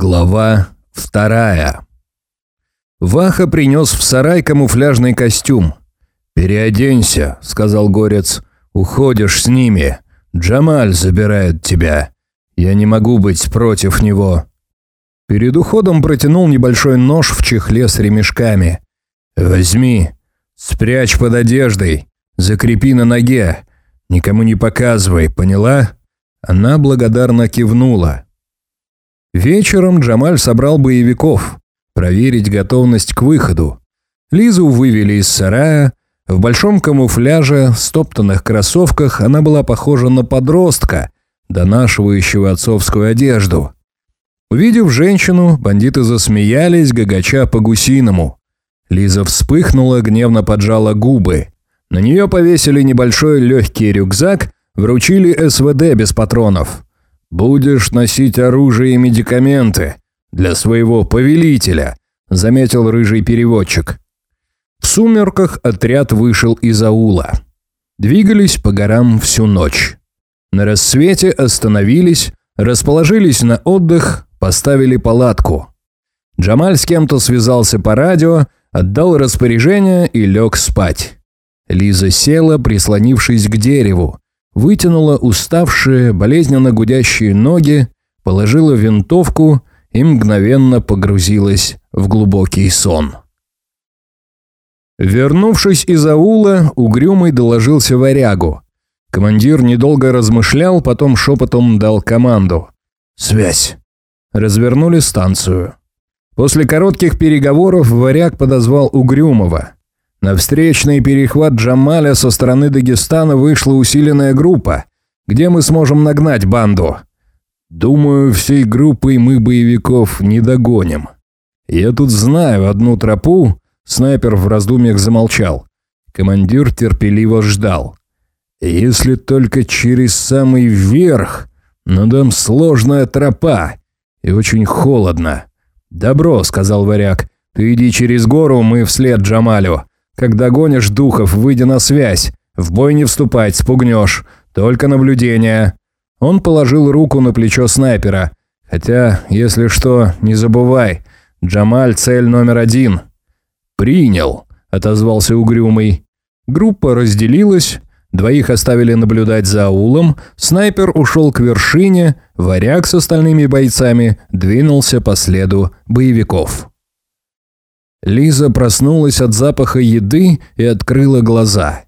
Глава вторая. Ваха принес в сарай камуфляжный костюм. «Переоденься», — сказал Горец. «Уходишь с ними. Джамаль забирает тебя. Я не могу быть против него». Перед уходом протянул небольшой нож в чехле с ремешками. «Возьми, спрячь под одеждой, закрепи на ноге. Никому не показывай, поняла?» Она благодарно кивнула. Вечером Джамаль собрал боевиков, проверить готовность к выходу. Лизу вывели из сарая. В большом камуфляже, стоптанных кроссовках она была похожа на подростка, донашивающего отцовскую одежду. Увидев женщину, бандиты засмеялись, гагача по-гусиному. Лиза вспыхнула, гневно поджала губы. На нее повесили небольшой легкий рюкзак, вручили СВД без патронов. «Будешь носить оружие и медикаменты для своего повелителя», заметил рыжий переводчик. В сумерках отряд вышел из аула. Двигались по горам всю ночь. На рассвете остановились, расположились на отдых, поставили палатку. Джамаль с кем-то связался по радио, отдал распоряжение и лег спать. Лиза села, прислонившись к дереву, вытянула уставшие, болезненно гудящие ноги, положила винтовку и мгновенно погрузилась в глубокий сон. Вернувшись из аула, Угрюмый доложился варягу. Командир недолго размышлял, потом шепотом дал команду. «Связь». Развернули станцию. После коротких переговоров варяг подозвал Угрюмого. На встречный перехват Джамаля со стороны Дагестана вышла усиленная группа. Где мы сможем нагнать банду? Думаю, всей группой мы боевиков не догоним. Я тут знаю одну тропу. Снайпер в раздумьях замолчал. Командир терпеливо ждал. Если только через самый верх, но там сложная тропа и очень холодно. «Добро», — сказал варяг. «Ты иди через гору, мы вслед Джамалю. Когда гонишь духов, выйди на связь. В бой не вступать, спугнешь. Только наблюдение». Он положил руку на плечо снайпера. «Хотя, если что, не забывай. Джамаль – цель номер один». «Принял», – отозвался угрюмый. Группа разделилась. Двоих оставили наблюдать за аулом, снайпер ушел к вершине, варяг с остальными бойцами двинулся по следу боевиков. Лиза проснулась от запаха еды и открыла глаза.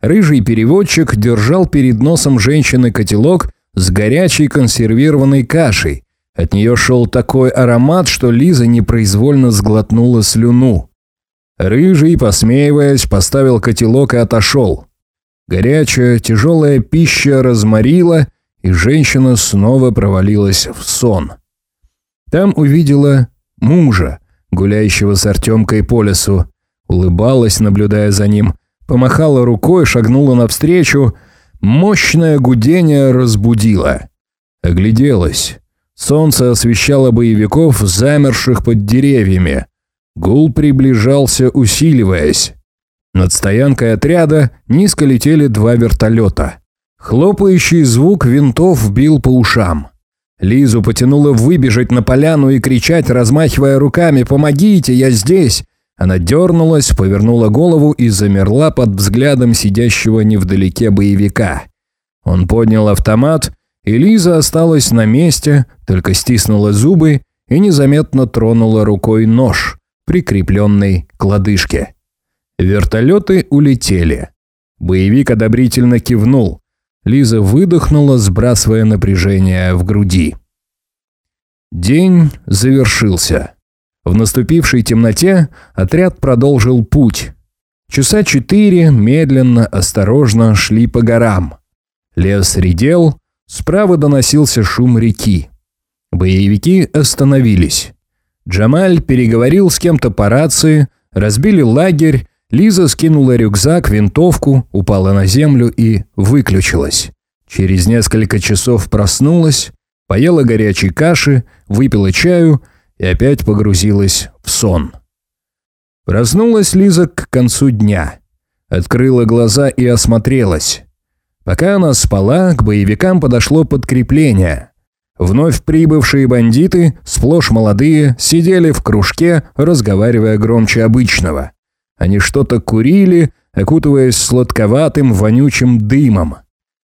Рыжий переводчик держал перед носом женщины котелок с горячей консервированной кашей. От нее шел такой аромат, что Лиза непроизвольно сглотнула слюну. Рыжий, посмеиваясь, поставил котелок и отошел. Горячая, тяжелая пища разморила, и женщина снова провалилась в сон. Там увидела мужа, гуляющего с Артемкой по лесу, улыбалась, наблюдая за ним, помахала рукой, шагнула навстречу. Мощное гудение разбудило. Огляделась. Солнце освещало боевиков, замерших под деревьями. Гул приближался, усиливаясь. Над стоянкой отряда низко летели два вертолета. Хлопающий звук винтов бил по ушам. Лизу потянуло выбежать на поляну и кричать, размахивая руками «Помогите, я здесь!». Она дернулась, повернула голову и замерла под взглядом сидящего невдалеке боевика. Он поднял автомат, и Лиза осталась на месте, только стиснула зубы и незаметно тронула рукой нож, прикрепленный к лодыжке. Вертолеты улетели. Боевик одобрительно кивнул. Лиза выдохнула, сбрасывая напряжение в груди. День завершился. В наступившей темноте отряд продолжил путь. Часа четыре медленно, осторожно шли по горам. Лес редел, справа доносился шум реки. Боевики остановились. Джамаль переговорил с кем-то по рации, разбили лагерь Лиза скинула рюкзак, винтовку, упала на землю и выключилась. Через несколько часов проснулась, поела горячей каши, выпила чаю и опять погрузилась в сон. Проснулась Лиза к концу дня. Открыла глаза и осмотрелась. Пока она спала, к боевикам подошло подкрепление. Вновь прибывшие бандиты, сплошь молодые, сидели в кружке, разговаривая громче обычного. Они что-то курили, окутываясь сладковатым, вонючим дымом.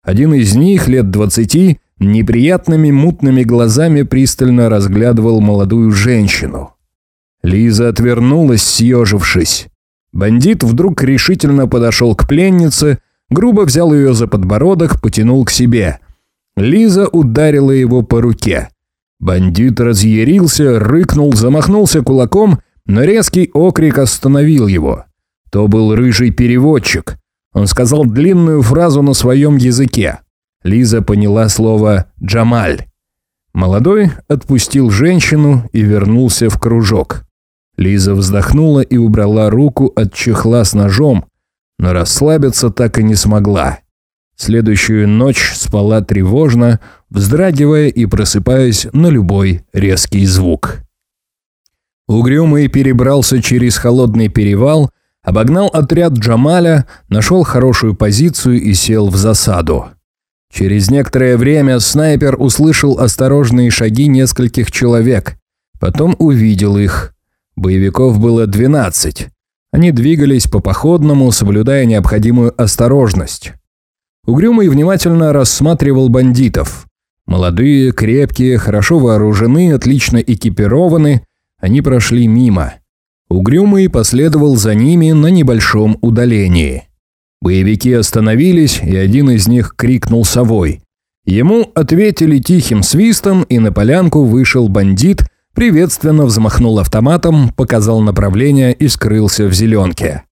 Один из них, лет двадцати, неприятными мутными глазами пристально разглядывал молодую женщину. Лиза отвернулась, съежившись. Бандит вдруг решительно подошел к пленнице, грубо взял ее за подбородок, потянул к себе. Лиза ударила его по руке. Бандит разъярился, рыкнул, замахнулся кулаком, но резкий окрик остановил его. То был рыжий переводчик. Он сказал длинную фразу на своем языке. Лиза поняла слово «Джамаль». Молодой отпустил женщину и вернулся в кружок. Лиза вздохнула и убрала руку от чехла с ножом, но расслабиться так и не смогла. Следующую ночь спала тревожно, вздрагивая и просыпаясь на любой резкий звук. Угрюмый перебрался через холодный перевал, обогнал отряд Джамаля, нашел хорошую позицию и сел в засаду. Через некоторое время снайпер услышал осторожные шаги нескольких человек. Потом увидел их. Боевиков было 12. Они двигались по походному, соблюдая необходимую осторожность. Угрюмый внимательно рассматривал бандитов. Молодые, крепкие, хорошо вооружены, отлично экипированы. Они прошли мимо. Угрюмый последовал за ними на небольшом удалении. Боевики остановились, и один из них крикнул совой. Ему ответили тихим свистом, и на полянку вышел бандит, приветственно взмахнул автоматом, показал направление и скрылся в зеленке.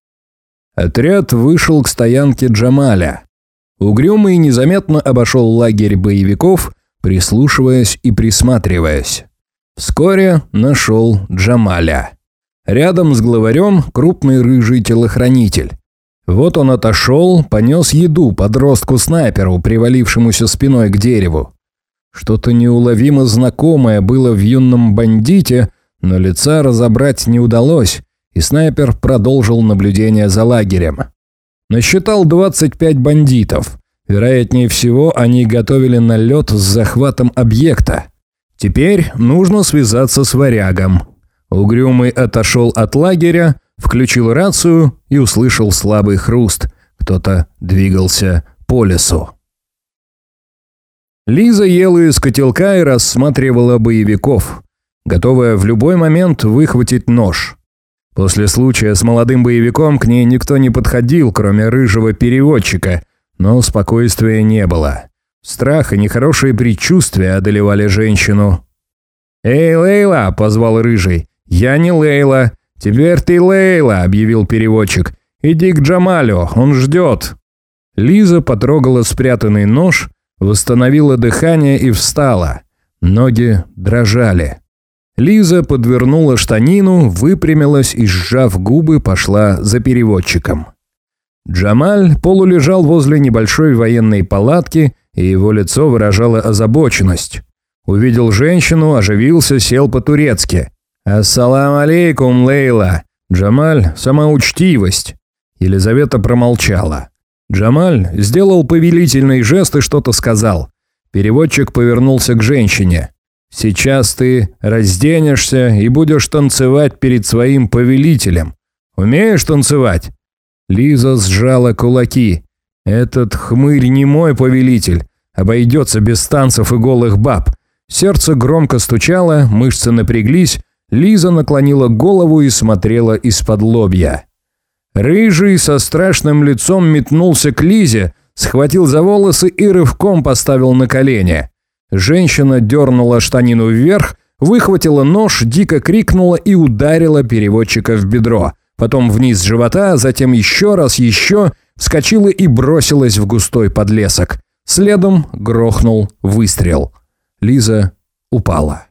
Отряд вышел к стоянке Джамаля. Угрюмый незаметно обошел лагерь боевиков, прислушиваясь и присматриваясь. Вскоре нашел Джамаля. Рядом с главарем крупный рыжий телохранитель. Вот он отошел, понес еду подростку-снайперу, привалившемуся спиной к дереву. Что-то неуловимо знакомое было в юном бандите, но лица разобрать не удалось, и снайпер продолжил наблюдение за лагерем. Насчитал 25 бандитов. Вероятнее всего, они готовили налет с захватом объекта. Теперь нужно связаться с варягом. Угрюмый отошел от лагеря, Включил рацию и услышал слабый хруст. Кто-то двигался по лесу. Лиза ела из котелка и рассматривала боевиков, готовая в любой момент выхватить нож. После случая с молодым боевиком к ней никто не подходил, кроме рыжего переводчика, но спокойствия не было. Страх и нехорошие предчувствия одолевали женщину. «Эй, Лейла!» – позвал рыжий. «Я не Лейла. «Теперь ты Лейла», — объявил переводчик. «Иди к Джамалю, он ждет». Лиза потрогала спрятанный нож, восстановила дыхание и встала. Ноги дрожали. Лиза подвернула штанину, выпрямилась и, сжав губы, пошла за переводчиком. Джамаль полулежал возле небольшой военной палатки, и его лицо выражало озабоченность. Увидел женщину, оживился, сел по-турецки. «Ассалам алейкум, Лейла!» Джамаль – самоучтивость. Елизавета промолчала. Джамаль сделал повелительный жест и что-то сказал. Переводчик повернулся к женщине. «Сейчас ты разденешься и будешь танцевать перед своим повелителем. Умеешь танцевать?» Лиза сжала кулаки. «Этот хмырь не мой повелитель. Обойдется без танцев и голых баб». Сердце громко стучало, мышцы напряглись, Лиза наклонила голову и смотрела из-под лобья. Рыжий со страшным лицом метнулся к Лизе, схватил за волосы и рывком поставил на колени. Женщина дернула штанину вверх, выхватила нож, дико крикнула и ударила переводчика в бедро. Потом вниз живота, затем еще раз, еще, вскочила и бросилась в густой подлесок. Следом грохнул выстрел. Лиза упала.